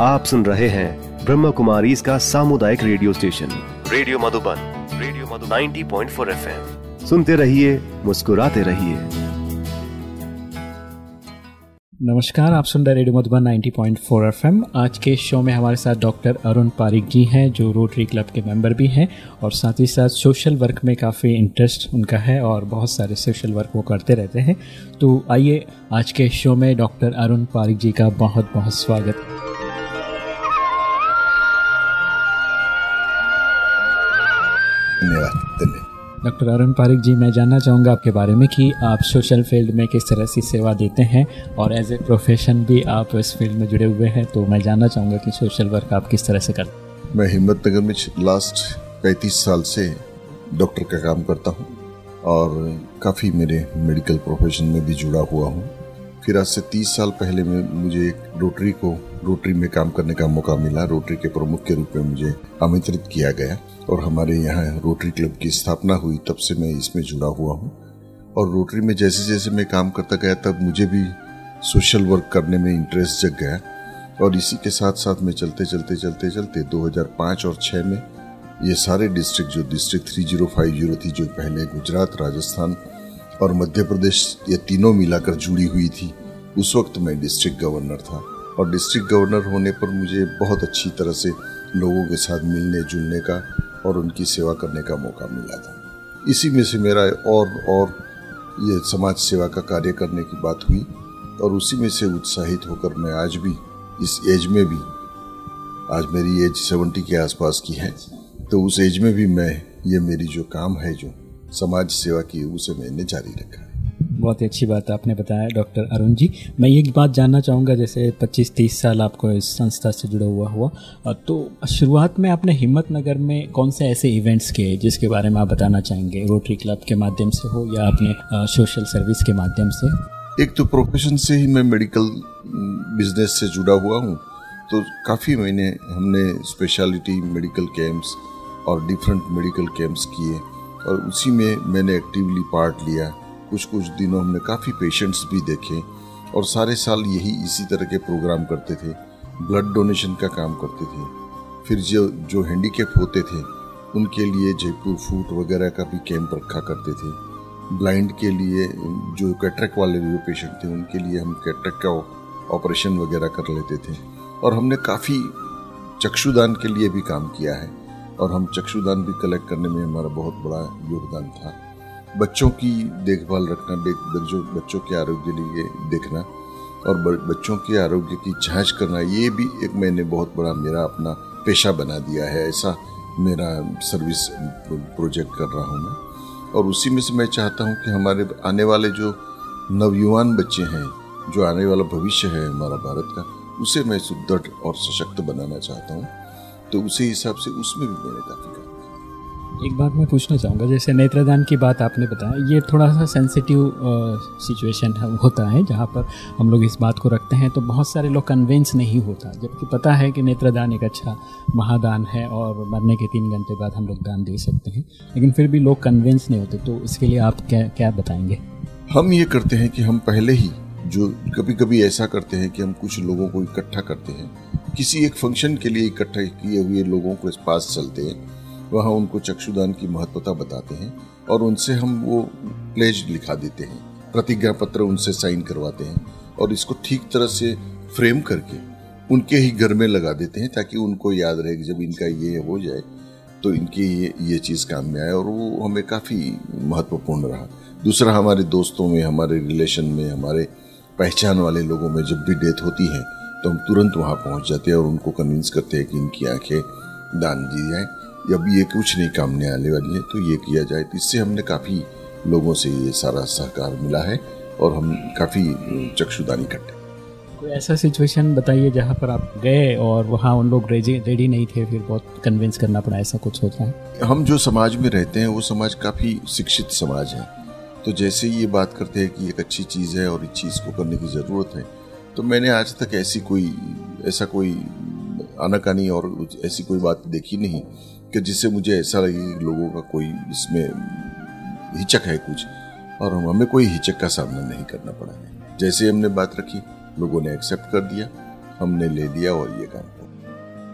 आप सुन रहे हैं ब्रह्म कुमारी इसका सामुदायिक radio station. Radio Madhuban radio Madhuban. 90.4 FM. सुनते रहिए मुस्कुराते रहिए। नमस्कार आप सुन रहे रेडियो मधुबन 90.4 एफएम। आज के शो में हमारे साथ डॉक्टर अरुण पारिक जी हैं जो रोटरी क्लब के मेंबर भी हैं और साथ ही साथ सोशल वर्क में काफ़ी इंटरेस्ट उनका है और बहुत सारे सोशल वर्क वो करते रहते हैं। तो आइए आज के शो में डॉक्टर अरुण पारिक जी का बहुत बहुत स्वागत। धन्यवाद धन्यवाद डॉक्टर अरुण पारिक जी मैं जानना चाहूँगा आपके बारे में कि आप सोशल फ़ील्ड में किस तरह से सेवा देते हैं और एज ए प्रोफेशन भी आप इस फ़ील्ड में जुड़े हुए हैं तो मैं जानना चाहूँगा कि सोशल वर्क आप किस तरह से करते हैं। मैं हिम्मत नगर में लास्ट पैंतीस साल से डॉक्टर का काम करता हूँ और काफ़ी मेरे मेडिकल प्रोफेशन में भी जुड़ा हुआ हूँ। फिर आज से तीस साल पहले में मुझे एक रोटरी को, रोटरी में काम करने का मौका मिला। रोटरी के प्रमुख के रूप में मुझे आमंत्रित किया गया और हमारे यहाँ रोटरी क्लब की स्थापना हुई। तब से मैं इसमें जुड़ा हुआ हूँ और रोटरी में जैसे जैसे मैं काम करता गया, तब मुझे भी सोशल वर्क करने में इंटरेस्ट जग गया और इसी के साथ साथ मैं चलते चलते चलते चलते 2005 और 6 में ये सारे डिस्ट्रिक्ट जो डिस्ट्रिक्ट 3050 थी, जो पहले गुजरात, राजस्थान और मध्य प्रदेश ये तीनों मिलाकर जुड़ी हुई थी। उस वक्त मैं डिस्ट्रिक्ट गवर्नर था और डिस्ट्रिक्ट गवर्नर होने पर मुझे बहुत अच्छी तरह से लोगों के साथ मिलने जुलने का और उनकी सेवा करने का मौका मिला था। इसी में से मेरा और और ये समाज सेवा का कार्य करने की बात हुई और उसी में से उत्साहित होकर मैं आज भी, इस एज में भी, आज मेरी एज सेवेंटी के आसपास की है तो उस एज में भी मैं, ये मेरी जो काम है जो समाज सेवा की उसे मैंने जारी रखा है। बहुत ही अच्छी बात आपने बताया डॉक्टर अरुण जी। मैं ये बात जानना चाहूँगा जैसे 25-30 साल आपको इस संस्था से जुड़ा हुआ हुआ तो शुरुआत में आपने हिम्मत नगर में कौन से ऐसे इवेंट्स किए जिसके बारे में आप बताना चाहेंगे? रोटरी क्लब के माध्यम से हो या अपने सोशल सर्विस के माध्यम से? एक तो प्रोफेशन से ही मैं मेडिकल बिज़नेस से जुड़ा हुआ हूँ। तो काफ़ी महीने हमने स्पेशलिटी मेडिकल कैंप्स और डिफरेंट मेडिकल कैंप्स किए। और उसी में मैंने एक्टिवली पार्ट लिया। कुछ कुछ दिनों हमने काफ़ी पेशेंट्स भी देखे और सारे साल यही इसी तरह के प्रोग्राम करते थे। ब्लड डोनेशन का काम करते थे। फिर जो जो हैंडीकेप होते थे, उनके लिए जयपुर फूट वगैरह का भी कैंप रखा करते थे। ब्लाइंड के लिए, जो कैट्रैक वाले जो पेशेंट थे, उनके लिए हम कैट्रैक का ऑपरेशन वगैरह कर लेते थे। और हमने काफ़ी चक्षुदान के लिए भी काम किया है। और हम चक्षुदान भी कलेक्ट करने में हमारा बहुत बड़ा योगदान था। बच्चों की देखभाल रखना बच्चों बच्चों के आरोग्य लिए देखना और बच्चों के आरोग्य की जाँच करना, ये भी एक मैंने बहुत बड़ा मेरा अपना पेशा बना दिया है। ऐसा मेरा सर्विस प्रोजेक्ट कर रहा हूँ मैं। और उसी में से मैं चाहता हूँ कि हमारे आने वाले जो नवयुवान बच्चे हैं, जो आने वाला भविष्य है हमारा भारत का, उसे मैं सुदृढ़ और सशक्त बनाना चाहता हूँ। तो उसी हिसाब से उसमें भी मैंने काफ़ी काम एक बात मैं पूछना चाहूँगा जैसे नेत्रदान की बात आपने बताया ये थोड़ा सा सेंसिटिव सिचुएशन होता है जहाँ पर हम लोग इस बात को रखते हैं तो बहुत सारे लोग कन्विंस नहीं होता जबकि पता है कि नेत्रदान एक अच्छा महादान है और मरने के तीन घंटे बाद हम लोग दान दे सकते हैं लेकिन फिर भी लोग कन्विंस नहीं होते तो इसके लिए आप क्या क्या बताएँगे? हम ये करते हैं कि हम पहले ही जो कभी कभी ऐसा करते हैं कि हम कुछ लोगों को इकट्ठा करते हैं। किसी एक फ़ंक्शन के लिए इकट्ठा किए हुए लोगों को पास चलते हैं। वहाँ उनको चक्षुदान की महत्वता बताते हैं और उनसे हम वो प्लेज लिखा देते हैं। प्रतिज्ञा पत्र उनसे साइन करवाते हैं और इसको ठीक तरह से फ्रेम करके उनके ही घर में लगा देते हैं ताकि उनको याद रहे कि जब इनका ये हो जाए तो इनकी ये ये चीज़ काम में आए और वो हमें काफ़ी महत्वपूर्ण रहा। दूसरा हमारे दोस्तों में, हमारे रिलेशन में, हमारे पहचान वाले लोगों में जब भी डेथ होती है तो हम तुरंत वहाँ पहुँच जाते हैं और उनको कन्विंस करते हैं कि इनकी आँखें दान दी जाए। अब ये कुछ नहीं काम नहीं आने वाली है तो ये किया जाए। तो इससे हमने काफ़ी लोगों से ये सारा सहकार मिला है और हम काफ़ी चक्षुदानी इकट्ठे कोई ऐसा सिचुएशन बताइए जहाँ पर आप गए और वहाँ उन लोग रेडी नहीं थे फिर बहुत कन्विंस करना पड़ा ऐसा कुछ होता है? हम जो समाज में रहते हैं वो समाज काफ़ी शिक्षित समाज है। तो जैसे ही ये बात करते हैं कि एक अच्छी चीज़ है और इस चीज़ को करने की ज़रूरत है तो मैंने आज तक ऐसी कोई, ऐसा कोई आनाकानी और ऐसी कोई बात देखी नहीं कि जिससे मुझे ऐसा लगे कि लोगों का कोई इसमें हिचक है कुछ और हमें कोई हिचक का सामना नहीं करना पड़ा है। जैसे हमने बात रखी, लोगों ने एक्सेप्ट कर दिया, हमने ले लिया और ये काम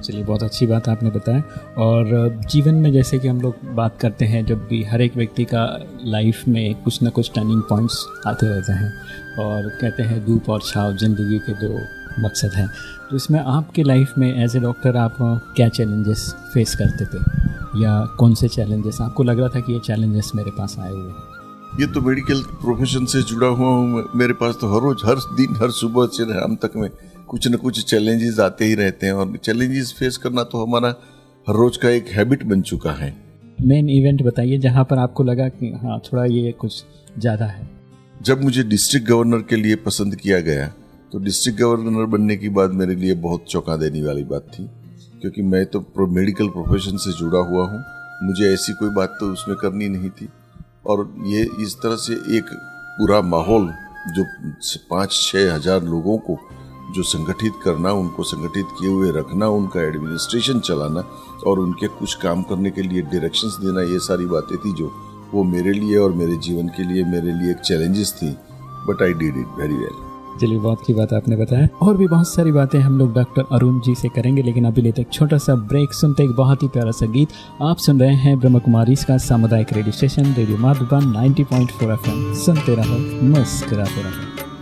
चलिए, बहुत अच्छी बात आपने बताया। और जीवन में जैसे कि हम लोग बात करते हैं, जब भी हर एक व्यक्ति का लाइफ में कुछ ना कुछ टर्निंग पॉइंट्स आते रहते हैं और कहते हैं, धूप और छाव ज़िंदगी के दो मकसद हैं। तो इसमें आपके लाइफ में एज ए डॉक्टर आप क्या चैलेंजेस फेस करते थे? या कौन से चैलेंजेस आपको लग रहा था कि ये चैलेंजेस मेरे पास आए हुए हैं? ये तो मेडिकल प्रोफेशन से जुड़ा हुआ हूँ। मेरे पास तो हर रोज, हर दिन, हर सुबह से शाम तक में कुछ न कुछ चैलेंजेस आते ही रहते हैं और चैलेंजेस फेस करना तो हमारा हर रोज का एक हैबिट बन चुका है। मेन इवेंट बताइए जहाँ पर आपको लगा कि हाँ थोड़ा ये कुछ ज़्यादा है। जब मुझे डिस्ट्रिक्ट गवर्नर के लिए पसंद किया गया तो डिस्ट्रिक्ट गवर्नर बनने की बाद मेरे लिए बहुत चौंका देने वाली बात थी क्योंकि मैं तो प्रो मेडिकल प्रोफेशन से जुड़ा हुआ हूँ। मुझे ऐसी कोई बात तो उसमें करनी नहीं थी। और ये इस तरह से एक पूरा माहौल जो पाँच छः हज़ार लोगों को जो संगठित करना, उनको संगठित किए हुए रखना, उनका एडमिनिस्ट्रेशन चलाना और उनके कुछ काम करने के लिए डायरेक्शंस देना, ये सारी बातें थी जो वो मेरे लिए और मेरे जीवन के लिए, मेरे लिए एक चैलेंजेस थी but I did it very well चलिए, बहुत की बात आपने बताया। और भी बहुत सारी बातें हम लोग डॉक्टर अरुण जी से करेंगे, लेकिन अभी लेते एक छोटा सा ब्रेक सुनते एक बहुत ही प्यारा सा गीत। आप सुन रहे हैं ब्रह्म कुमारी इसका सामुदायिक radio station radio Madhuban 90.4 FM. सुनते रहो, मुस्कुराते रहो।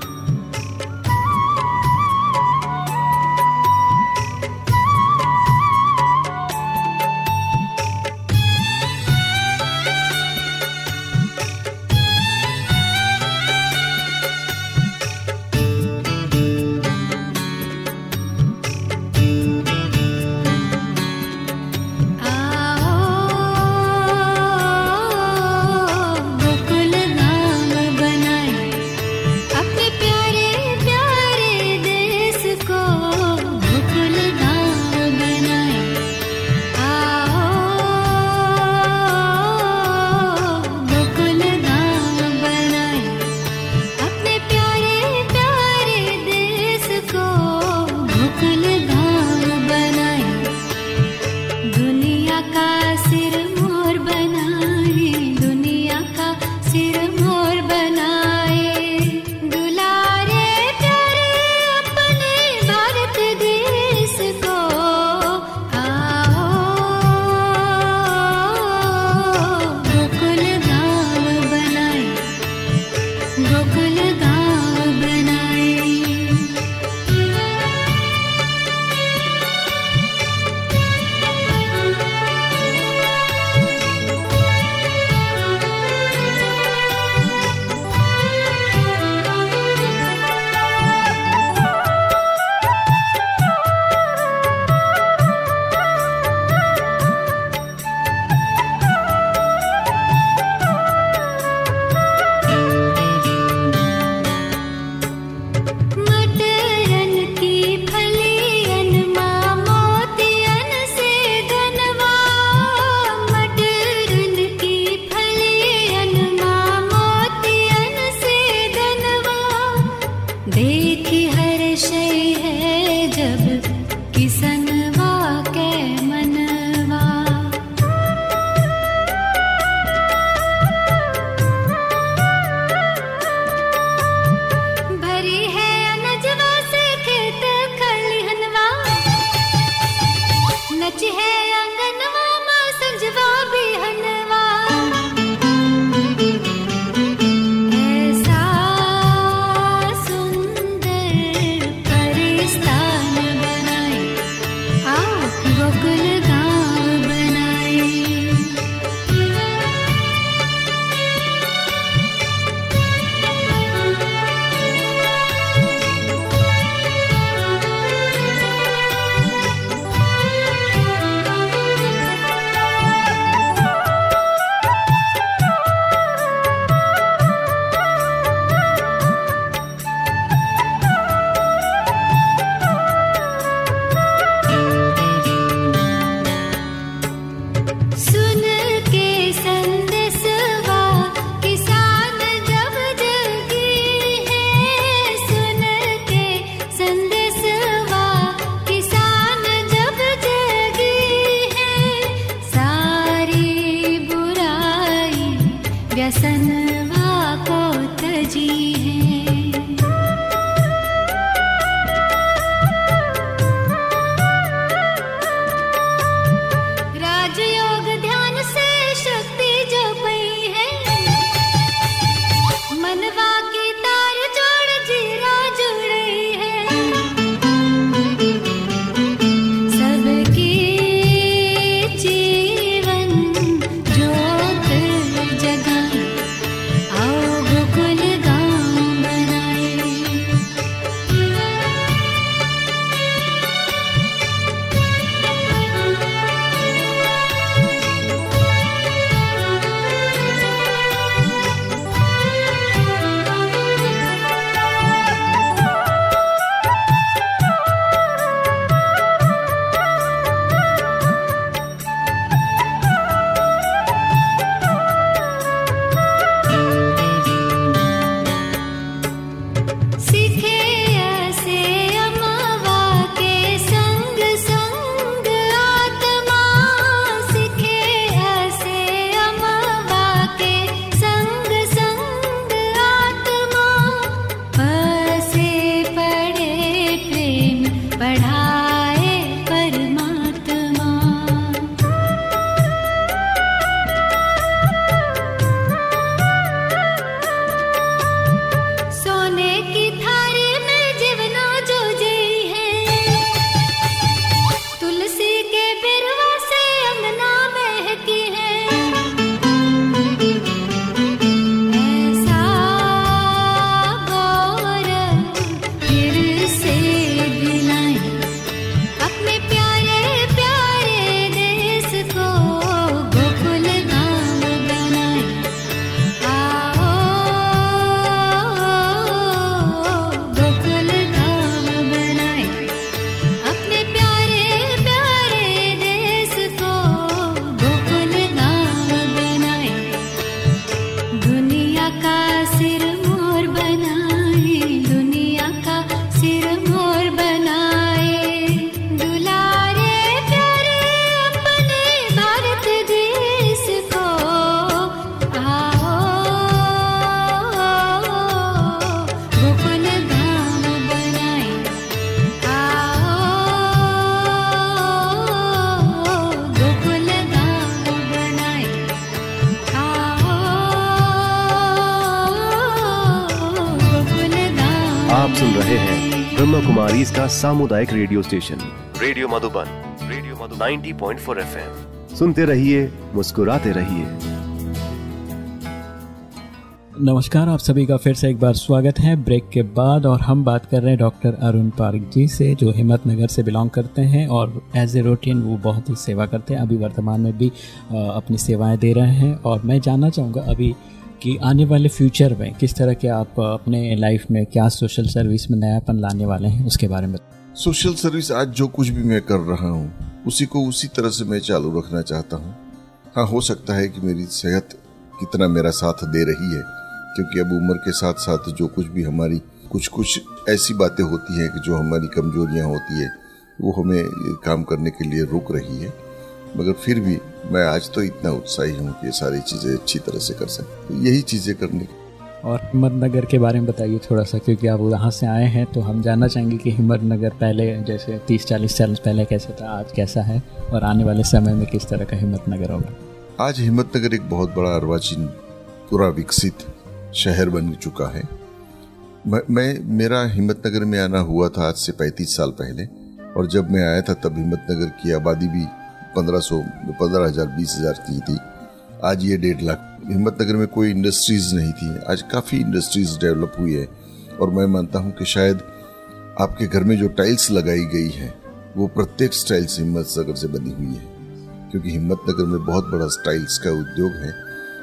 कुमारी इसका सामुदायिक radio station radio Madhuban radio Madhu 90.4 FM सुनते रहिए मुस्कुराते रहिए। नमस्कार आप सभी का फिर से एक बार स्वागत है ब्रेक के बाद और हम बात कर रहे हैं डॉक्टर अरुण पारिक जी से जो हिम्मत नगर से बिलोंग करते हैं और एज ए रूटीन वो बहुत ही सेवा करते हैं। अभी वर्तमान में भी अपनी सेवाएँ दे रहे हैं और मैं जानना चाहूँगा अभी कि आने वाले फ्यूचर में किस तरह के आप अपने लाइफ में क्या सोशल सर्विस में नयापन लाने वाले हैं, उसके बारे में सोशल सर्विस आज जो कुछ भी मैं कर रहा हूँ, उसी को उसी तरह से मैं चालू रखना चाहता हूँ। हाँ हो सकता है कि मेरी सेहत कितना मेरा साथ दे रही है, क्योंकि अब उम्र के साथ साथ जो कुछ भी हमारी कुछ कुछ ऐसी बातें होती हैं कि जो हमारी कमजोरियाँ होती है, वो हमें काम करने के लिए रुक रही है। मगर फिर भी मैं आज तो इतना उत्साही हूँ कि ये सारी चीज़ें अच्छी तरह से कर सकते तो यही चीज़ें करने की और हिम्मत नगर के बारे में बताइए थोड़ा सा क्योंकि आप वहाँ से आए हैं तो हम जानना चाहेंगे कि हिम्मत नगर पहले जैसे तीस चालीस साल पहले कैसा था आज कैसा है और आने वाले समय में किस तरह का हिम्मत नगर होगा? आज हिम्मत नगर एक बहुत बड़ा अर्वाचीन पूरा विकसित शहर बन चुका है। मैं मेरा हिम्मत नगर में आना हुआ था आज से पैंतीस साल पहले और जब मैं आया था तब हिम्मत नगर की आबादी भी पंद्रह सौ, पंद्रह हज़ार, बीस हज़ार की थी। आज ये डेढ़ लाख। हिम्मत नगर में कोई इंडस्ट्रीज़ नहीं थी। आज काफ़ी इंडस्ट्रीज़ डेवलप हुई है। और मैं मानता हूँ कि शायद आपके घर में जो टाइल्स लगाई गई है, वो प्रत्येक स्टाइल से हिम्मत नगर से बनी हुई है। क्योंकि हिम्मत नगर में बहुत बड़ा स्टाइल्स का उद्योग है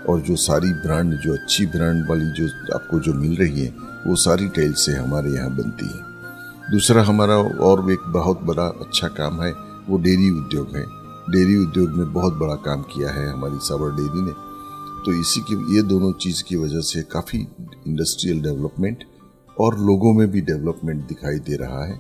और जो सारी ब्रांड जो अच्छी ब्रांड वाली जो आपको जो मिल रही है, वो सारी टाइल्स से हमारे यहाँ बनती है। दूसरा हमारा और एक बहुत बड़ा अच्छा काम है, वो डेयरी उद्योग है। डेयरी उद्योग में बहुत बड़ा काम किया है हमारी सावर डेयरी ने। तो इसी की ये दोनों चीज़ की वजह से काफ़ी इंडस्ट्रियल डेवलपमेंट और लोगों में भी डेवलपमेंट दिखाई दे रहा है।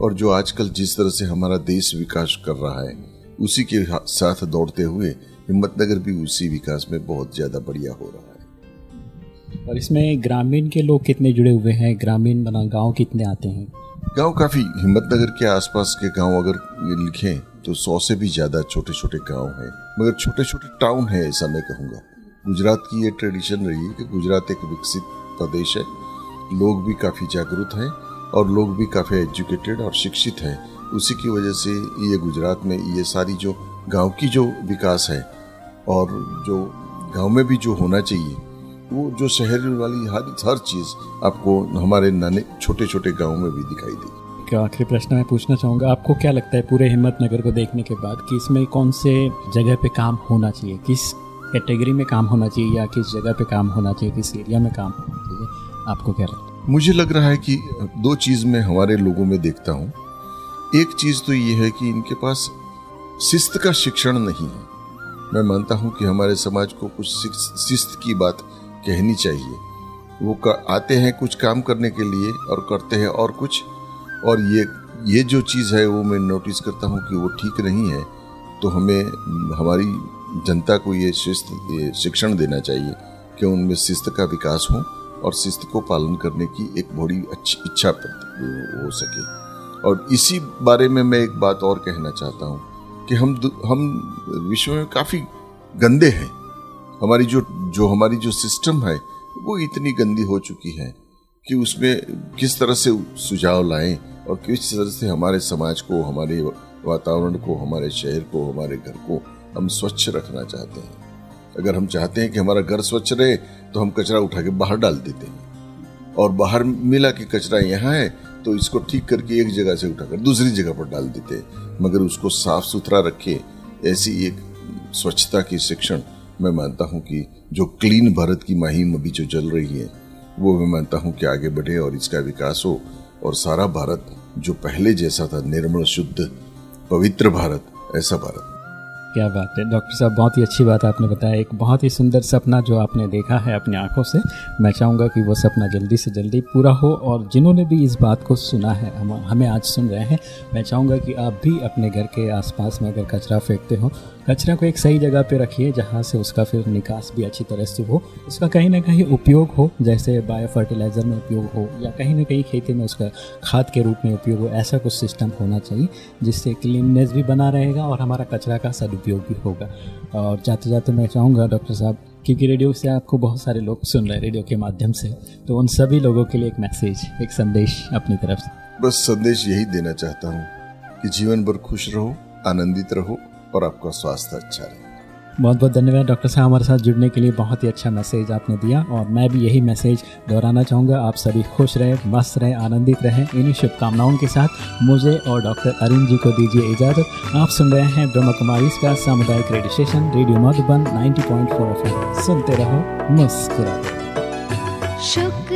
और जो आजकल जिस तरह से हमारा देश विकास कर रहा है उसी के साथ दौड़ते हुए हिम्मतनगर भी उसी विकास में बहुत ज़्यादा बढ़िया हो रहा है। और इसमें ग्रामीण के लोग कितने जुड़े हुए हैं? ग्रामीण बना गाँव कितने आते हैं? गाँव काफ़ी हिम्मतनगर के आसपास के गाँव अगर लिखें तो सौ से भी ज़्यादा छोटे छोटे गाँव हैं। मगर छोटे छोटे टाउन है ऐसा मैं कहूँगा। गुजरात की ये ट्रेडिशन रही है कि गुजरात एक विकसित प्रदेश है। लोग भी काफ़ी जागरूक हैं और लोग भी काफ़ी एजुकेटेड और शिक्षित हैं। उसी की वजह से ये गुजरात में ये सारी जो गाँव की जो विकास है और जो गाँव में भी जो होना चाहिए, वो जो शहर वाली हर हर चीज़ आपको हमारे नाने छोटे छोटे गाँव में भी दिखाई देगी। का आखिरी प्रश्न मैं पूछना चाहूँगा, आपको क्या लगता है पूरे हिम्मत नगर को देखने के बाद कि इसमें कौन से जगह पे काम होना चाहिए? किस कैटेगरी में काम होना चाहिए या किस जगह पे काम होना चाहिए? किस एरिया में काम होना चाहिए? आपको क्या लगता है? मुझे लग रहा है कि दो चीज़ मैं हमारे लोगों में देखता हूँ। एक चीज़ तो ये है कि इनके पास शिस्त का शिक्षण नहीं है। मैं मानता हूँ कि हमारे समाज को कुछ शिस्त की बात कहनी चाहिए। वो आते हैं कुछ काम करने के लिए और करते हैं और कुछ और ये ये जो चीज़ है वो मैं नोटिस करता हूँ कि वो ठीक नहीं है तो हमें, हमारी जनता को ये शिस्त, ये शिक्षण देना चाहिए कि उनमें शिस्त का विकास हो और शिस्त को पालन करने की एक बड़ी अच्छी इच्छा हो सके। और इसी बारे में मैं एक बात और कहना चाहता हूँ कि हम हम विश्व में काफ़ी गंदे हैं। हमारी जो जो हमारी जो सिस्टम है, वो इतनी गंदी हो चुकी है कि उसमें किस तरह से सुझाव लाएँ और किस तरह से हमारे समाज को, हमारे वातावरण को, हमारे शहर को, हमारे घर को हम स्वच्छ रखना चाहते हैं? अगर हम चाहते हैं कि हमारा घर स्वच्छ रहे तो हम कचरा उठा के बाहर डाल देते हैं। और बाहर मिला कि कचरा यहाँ है तो इसको ठीक करके एक जगह से उठाकर दूसरी जगह पर डाल देते हैं। मगर उसको साफ़ सुथरा रखे, ऐसी एक स्वच्छता की शिक्षण मैं मानता हूँ कि जो क्लीन भारत की मुहिम अभी जो चल रही है, वो मैं मानता हूँ कि आगे बढ़े और इसका विकास हो। और सारा भारत जो पहले जैसा था निर्मल शुद्ध पवित्र भारत ऐसा भारत। क्या बात है? डॉक्टर साहब, बहुत ही अच्छी बात आपने बताया। एक बहुत ही सुंदर सपना जो आपने देखा है अपनी आँखों से, मैं चाहूँगा कि वो सपना जल्दी से जल्दी पूरा हो और जिन्होंने भी इस बात को सुना है, हम, हमें आज सुन रहे हैं। मैं चाहूँगा कि आप भी अपने घर के आसपास में अगर कचरा फेंकते हो, कचरा को एक सही जगह पर रखिए जहाँ से उसका फिर निकास भी अच्छी तरह से हो। उसका कहीं ना कहीं उपयोग हो, जैसे बायो फर्टिलाइज़र में उपयोग हो, या कहीं ना कहीं खेती में उसका खाद के रूप में उपयोग हो, ऐसा कुछ सिस्टम होना चाहिए, जिससे क्लीननेस भी बना रहेगा और हमारा कचरा का सदुपयोग भी होगा। और जाते जाते मैं चाहूँगा डॉक्टर साहब, क्योंकि रेडियो से आपको बहुत सारे लोग सुन रहे हैं, रेडियो के माध्यम से तो उन सभी लोगों के लिए एक मैसेज, एक संदेश अपनी तरफ़ से। बस संदेश यही देना चाहता हूँ कि जीवन भर खुश रहो, आनंदित रहो और आपका स्वास्थ्य अच्छा रहे। बहुत बहुत धन्यवाद डॉक्टर साहब, हमारे साथ जुड़ने के लिए बहुत ही अच्छा मैसेज आपने दिया और मैं भी यही मैसेज दोहराना चाहूँगा। आप सभी खुश रहे, मस्त रहे, आनंदित रहें। इन्हीं शुभकामनाओं के साथ मुझे और डॉक्टर अरुण जी को दीजिए इजाज़त। आप सुन रहे हैं ब्रह्म कुमारी का सामुदायिक radio station, radio Madhuban 90.4 point सुनते रहो मुस्कुराते शुक्राने